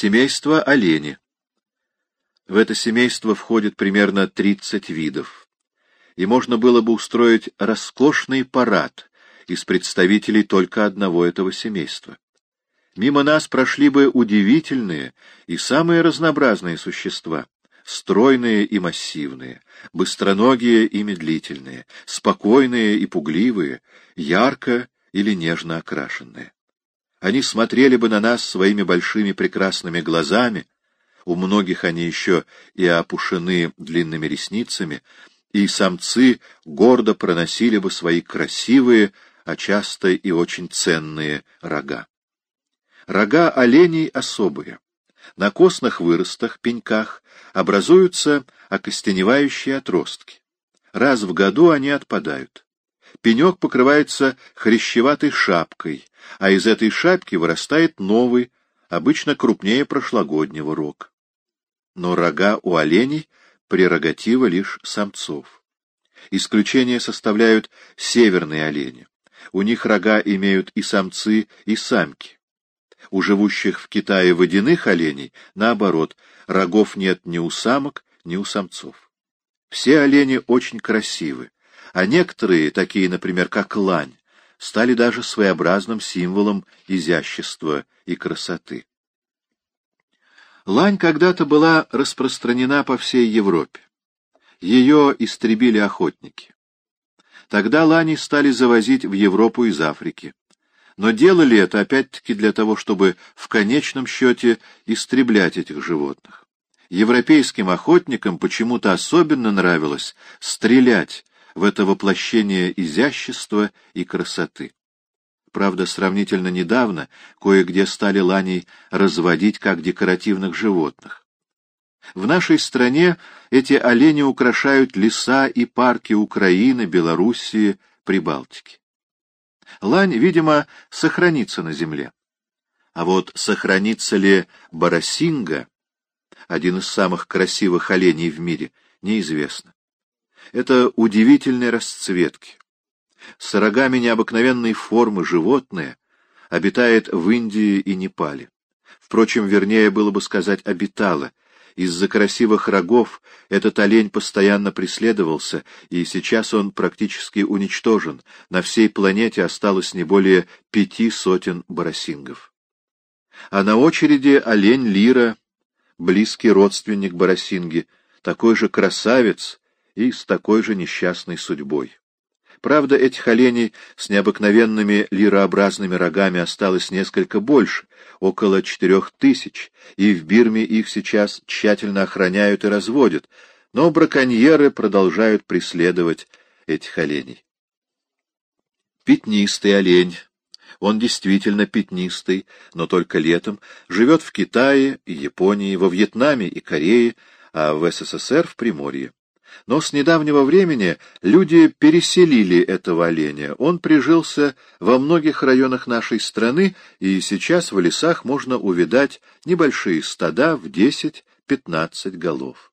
Семейство олени. В это семейство входит примерно 30 видов, и можно было бы устроить роскошный парад из представителей только одного этого семейства. Мимо нас прошли бы удивительные и самые разнообразные существа, стройные и массивные, быстроногие и медлительные, спокойные и пугливые, ярко или нежно окрашенные. Они смотрели бы на нас своими большими прекрасными глазами, у многих они еще и опушены длинными ресницами, и самцы гордо проносили бы свои красивые, а часто и очень ценные рога. Рога оленей особые. На костных выростах, пеньках, образуются окостеневающие отростки. Раз в году они отпадают. Пенек покрывается хрящеватой шапкой, а из этой шапки вырастает новый, обычно крупнее прошлогоднего рог но рога у оленей — прерогатива лишь самцов. Исключение составляют северные олени. У них рога имеют и самцы, и самки. У живущих в Китае водяных оленей, наоборот, рогов нет ни у самок, ни у самцов. Все олени очень красивы, а некоторые, такие, например, как лань, стали даже своеобразным символом изящества и красоты. Лань когда-то была распространена по всей Европе. Ее истребили охотники. Тогда лани стали завозить в Европу из Африки. Но делали это опять-таки для того, чтобы в конечном счете истреблять этих животных. Европейским охотникам почему-то особенно нравилось стрелять в это воплощение изящества и красоты. Правда, сравнительно недавно кое-где стали ланей разводить как декоративных животных. В нашей стране эти олени украшают леса и парки Украины, Белоруссии, Прибалтики. Лань, видимо, сохранится на земле. А вот сохранится ли барасинга, один из самых красивых оленей в мире, неизвестно. Это удивительные расцветки с рогами необыкновенной формы животное обитает в Индии и Непале. Впрочем, вернее было бы сказать «обитало». Из-за красивых рогов этот олень постоянно преследовался, и сейчас он практически уничтожен. На всей планете осталось не более пяти сотен барасингов. А на очереди олень Лира, близкий родственник барасинги, такой же красавец и с такой же несчастной судьбой. Правда, этих оленей с необыкновенными лирообразными рогами осталось несколько больше, около четырех тысяч, и в Бирме их сейчас тщательно охраняют и разводят, но браконьеры продолжают преследовать этих оленей. Пятнистый олень. Он действительно пятнистый, но только летом, живет в Китае и Японии, во Вьетнаме и Корее, а в СССР в Приморье. Но с недавнего времени люди переселили этого оленя. Он прижился во многих районах нашей страны, и сейчас в лесах можно увидать небольшие стада в 10-15 голов.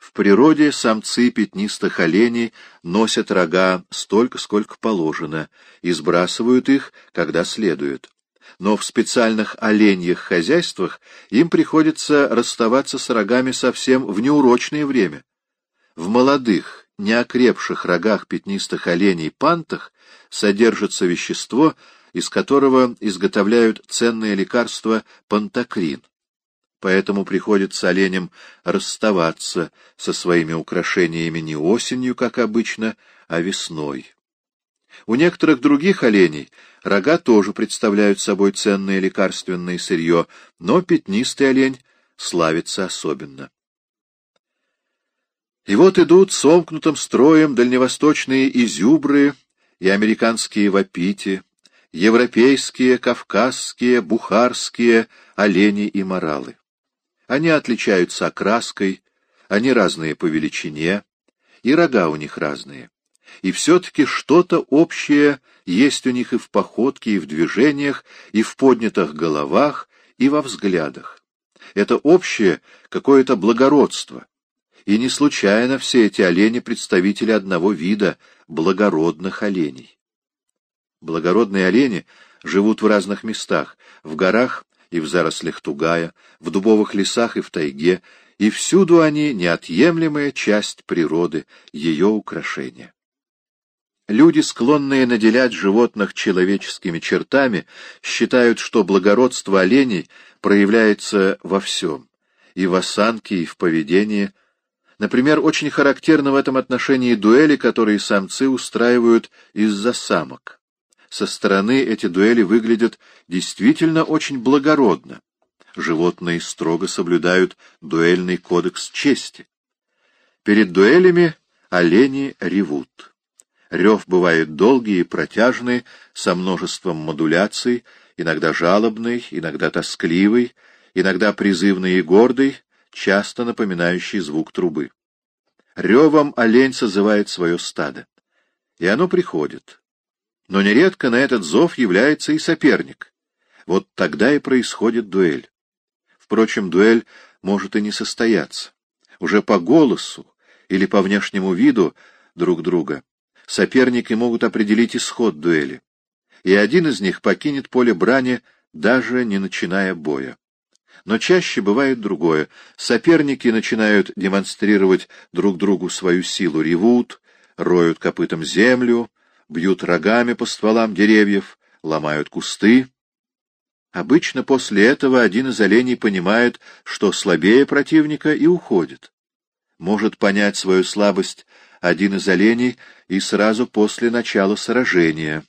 В природе самцы пятнистых оленей носят рога столько, сколько положено, и сбрасывают их, когда следует. Но в специальных оленьих хозяйствах им приходится расставаться с рогами совсем в неурочное время. В молодых, неокрепших рогах пятнистых оленей пантах содержится вещество, из которого изготовляют ценное лекарство пантокрин. Поэтому приходится оленям расставаться со своими украшениями не осенью, как обычно, а весной. У некоторых других оленей рога тоже представляют собой ценное лекарственное сырье, но пятнистый олень славится особенно. И вот идут сомкнутым строем дальневосточные изюбры и американские вапити, европейские, кавказские, бухарские олени и моралы. Они отличаются окраской, они разные по величине, и рога у них разные. И все-таки что-то общее есть у них и в походке, и в движениях, и в поднятых головах, и во взглядах. Это общее какое-то благородство, и не случайно все эти олени — представители одного вида — благородных оленей. Благородные олени живут в разных местах — в горах и в зарослях тугая, в дубовых лесах и в тайге, и всюду они неотъемлемая часть природы, ее украшения. Люди, склонные наделять животных человеческими чертами, считают, что благородство оленей проявляется во всем, и в осанке, и в поведении. Например, очень характерны в этом отношении дуэли, которые самцы устраивают из-за самок. Со стороны эти дуэли выглядят действительно очень благородно. Животные строго соблюдают дуэльный кодекс чести. Перед дуэлями олени ревут. Рев бывает долгий и протяжный, со множеством модуляций, иногда жалобный, иногда тоскливый, иногда призывный и гордый, часто напоминающий звук трубы. Ревом олень созывает свое стадо. И оно приходит. Но нередко на этот зов является и соперник. Вот тогда и происходит дуэль. Впрочем, дуэль может и не состояться. Уже по голосу или по внешнему виду друг друга соперники могут определить исход дуэли, и один из них покинет поле брани, даже не начиная боя. Но чаще бывает другое. Соперники начинают демонстрировать друг другу свою силу, ревут, роют копытом землю, бьют рогами по стволам деревьев, ломают кусты. Обычно после этого один из оленей понимает, что слабее противника, и уходит. Может понять свою слабость один из оленей и сразу после начала сражения.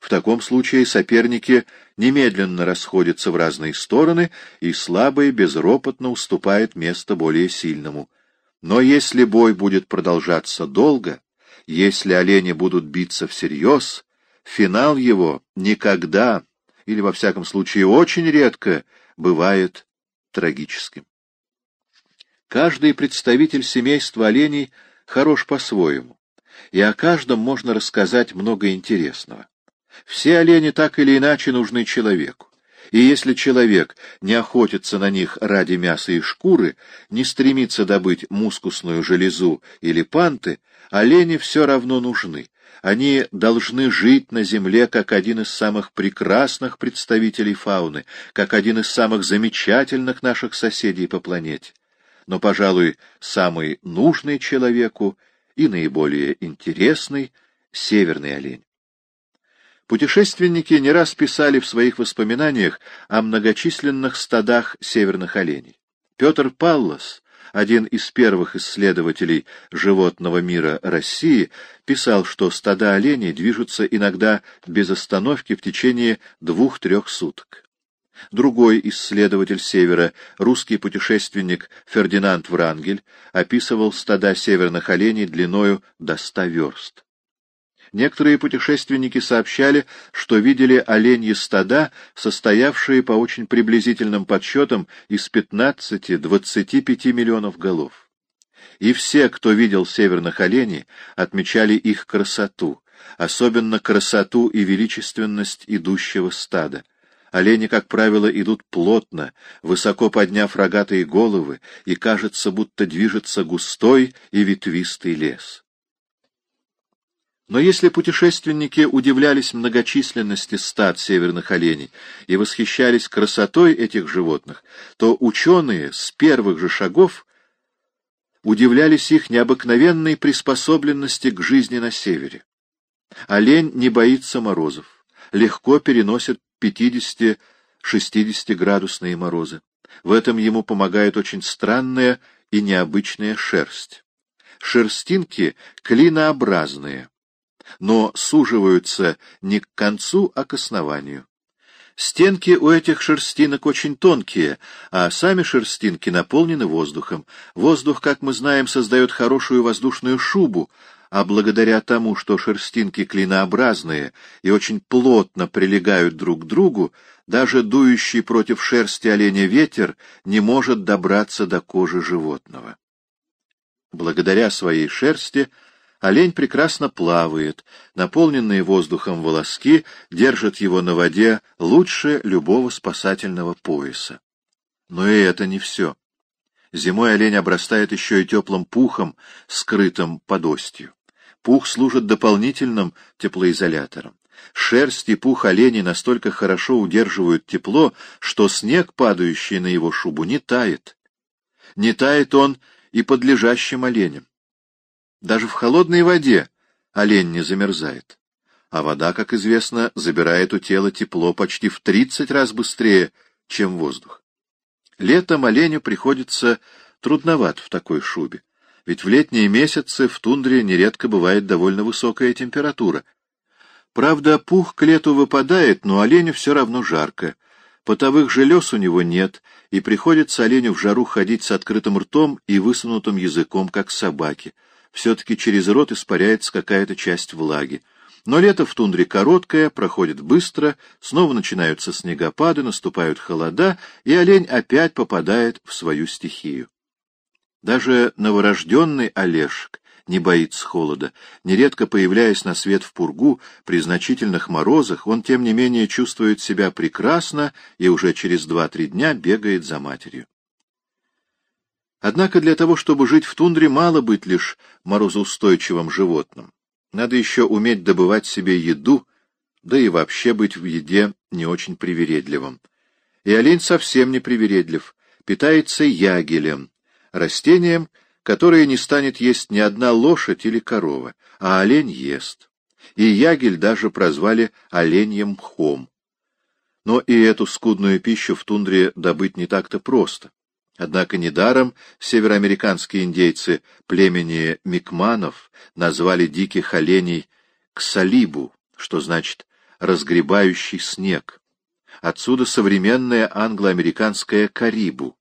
В таком случае соперники немедленно расходятся в разные стороны, и слабый безропотно уступает место более сильному. Но если бой будет продолжаться долго, если олени будут биться всерьез, финал его никогда, или во всяком случае очень редко, бывает трагическим. Каждый представитель семейства оленей — хорош по-своему, и о каждом можно рассказать много интересного. Все олени так или иначе нужны человеку. И если человек не охотится на них ради мяса и шкуры, не стремится добыть мускусную железу или панты, олени все равно нужны. Они должны жить на земле как один из самых прекрасных представителей фауны, как один из самых замечательных наших соседей по планете но, пожалуй, самый нужный человеку и наиболее интересный — северный олень. Путешественники не раз писали в своих воспоминаниях о многочисленных стадах северных оленей. Петр Паллас, один из первых исследователей животного мира России, писал, что стада оленей движутся иногда без остановки в течение двух-трех суток. Другой исследователь Севера, русский путешественник Фердинанд Врангель, описывал стада северных оленей длиною до ста верст. Некоторые путешественники сообщали, что видели оленьи стада, состоявшие по очень приблизительным подсчетам из 15-25 миллионов голов. И все, кто видел северных оленей, отмечали их красоту, особенно красоту и величественность идущего стада. Олени, как правило, идут плотно, высоко подняв рогатые головы, и кажется, будто движется густой и ветвистый лес. Но если путешественники удивлялись многочисленности стад северных оленей и восхищались красотой этих животных, то ученые с первых же шагов удивлялись их необыкновенной приспособленности к жизни на севере. Олень не боится морозов, легко переносит 50-60 градусные морозы. В этом ему помогает очень странная и необычная шерсть. Шерстинки клинообразные, но суживаются не к концу, а к основанию. Стенки у этих шерстинок очень тонкие, а сами шерстинки наполнены воздухом. Воздух, как мы знаем, создает хорошую воздушную шубу, а благодаря тому, что шерстинки клинообразные и очень плотно прилегают друг к другу, даже дующий против шерсти оленя ветер не может добраться до кожи животного. Благодаря своей шерсти олень прекрасно плавает, наполненные воздухом волоски держат его на воде лучше любого спасательного пояса. Но и это не все. Зимой олень обрастает еще и теплым пухом, скрытым под остью. Пух служит дополнительным теплоизолятором. Шерсть и пух оленей настолько хорошо удерживают тепло, что снег, падающий на его шубу, не тает. Не тает он и под лежащим оленем. Даже в холодной воде олень не замерзает. А вода, как известно, забирает у тела тепло почти в тридцать раз быстрее, чем воздух. Летом оленю приходится трудновато в такой шубе, ведь в летние месяцы в тундре нередко бывает довольно высокая температура. Правда, пух к лету выпадает, но оленю все равно жарко. Потовых желез у него нет, и приходится оленю в жару ходить с открытым ртом и высунутым языком, как собаки. Все-таки через рот испаряется какая-то часть влаги. Но лето в тундре короткое, проходит быстро, снова начинаются снегопады, наступают холода, и олень опять попадает в свою стихию. Даже новорожденный Олежек не боится холода. Нередко появляясь на свет в пургу, при значительных морозах, он, тем не менее, чувствует себя прекрасно и уже через два-три дня бегает за матерью. Однако для того, чтобы жить в тундре, мало быть лишь морозоустойчивым животным. Надо еще уметь добывать себе еду, да и вообще быть в еде не очень привередливым. И олень совсем не привередлив, питается ягелем, растением, которое не станет есть ни одна лошадь или корова, а олень ест. И ягель даже прозвали оленьем мхом. Но и эту скудную пищу в тундре добыть не так-то просто. Однако недаром североамериканские индейцы племени Микманов назвали диких оленей ксалибу, что значит «разгребающий снег». Отсюда современное англо-американское карибу.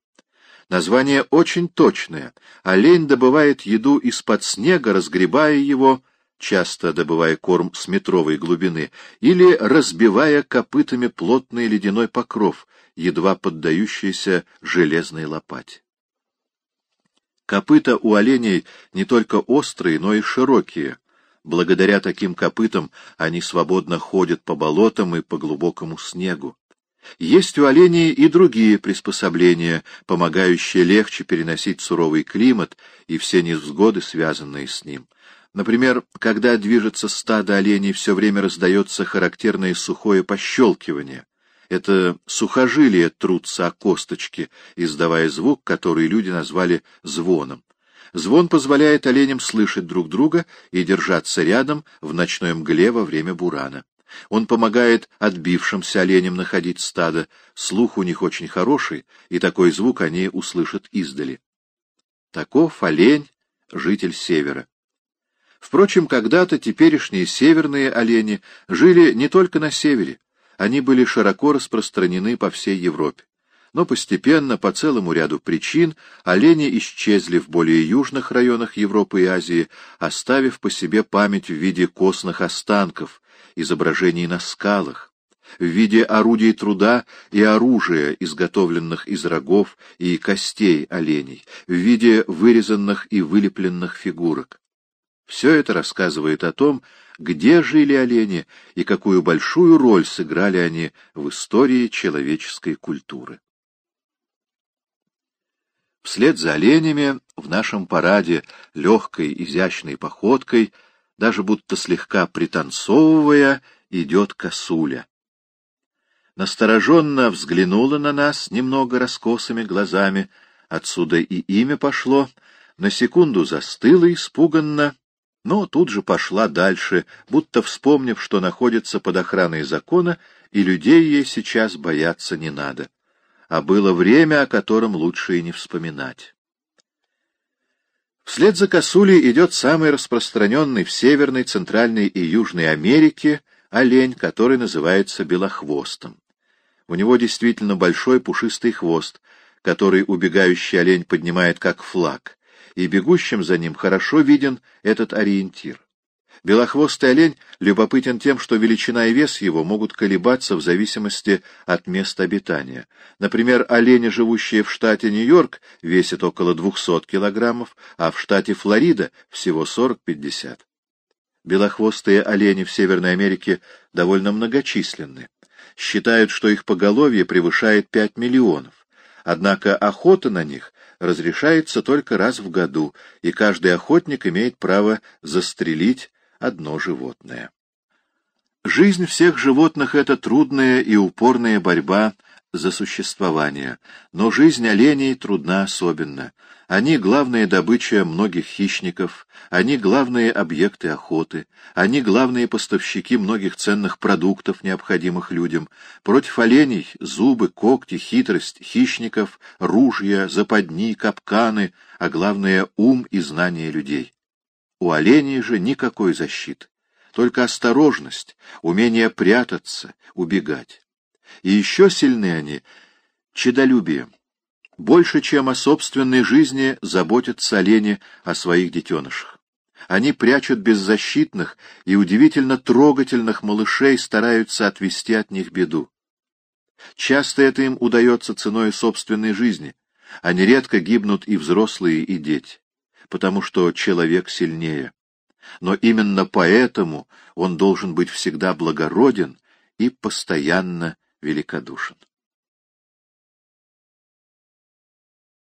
Название очень точное. Олень добывает еду из-под снега, разгребая его, часто добывая корм с метровой глубины, или разбивая копытами плотный ледяной покров, едва поддающийся железной лопате. Копыта у оленей не только острые, но и широкие. Благодаря таким копытам они свободно ходят по болотам и по глубокому снегу. Есть у оленей и другие приспособления, помогающие легче переносить суровый климат и все невзгоды, связанные с ним. Например, когда движется стадо оленей, все время раздается характерное сухое пощелкивание. Это сухожилие трутся о косточки, издавая звук, который люди назвали звоном. Звон позволяет оленям слышать друг друга и держаться рядом в ночной мгле во время бурана. Он помогает отбившимся оленям находить стадо, слух у них очень хороший, и такой звук они услышат издали. Таков олень, житель севера. Впрочем, когда-то теперешние северные олени жили не только на севере, они были широко распространены по всей Европе. Но постепенно, по целому ряду причин, олени исчезли в более южных районах Европы и Азии, оставив по себе память в виде костных останков, изображений на скалах, в виде орудий труда и оружия, изготовленных из рогов и костей оленей, в виде вырезанных и вылепленных фигурок. Все это рассказывает о том, где жили олени и какую большую роль сыграли они в истории человеческой культуры. Вслед за оленями в нашем параде легкой изящной походкой — даже будто слегка пританцовывая, идет косуля. Настороженно взглянула на нас немного раскосыми глазами, отсюда и имя пошло, на секунду застыла испуганно, но тут же пошла дальше, будто вспомнив, что находится под охраной закона, и людей ей сейчас бояться не надо. А было время, о котором лучше и не вспоминать. Вслед за косулей идет самый распространенный в Северной, Центральной и Южной Америке олень, который называется белохвостом. У него действительно большой пушистый хвост, который убегающий олень поднимает как флаг, и бегущим за ним хорошо виден этот ориентир. Белохвостый олень любопытен тем, что величина и вес его могут колебаться в зависимости от места обитания. Например, олени, живущие в штате Нью-Йорк, весят около 200 килограммов, а в штате Флорида всего 40-50. Белохвостые олени в Северной Америке довольно многочисленны. Считают, что их поголовье превышает 5 миллионов. Однако охота на них разрешается только раз в году, и каждый охотник имеет право застрелить одно животное. Жизнь всех животных — это трудная и упорная борьба за существование, но жизнь оленей трудна особенно. Они — главная добыча многих хищников, они — главные объекты охоты, они — главные поставщики многих ценных продуктов, необходимых людям. Против оленей — зубы, когти, хитрость хищников, ружья, западни, капканы, а главное — ум и знание людей. У оленей же никакой защиты. Только осторожность, умение прятаться, убегать. И еще сильны они чедолюбием. Больше, чем о собственной жизни, заботятся олени о своих детенышах. Они прячут беззащитных и удивительно трогательных малышей, стараются отвести от них беду. Часто это им удается ценой собственной жизни, а нередко гибнут и взрослые, и дети, потому что человек сильнее но именно поэтому он должен быть всегда благороден и постоянно великодушен.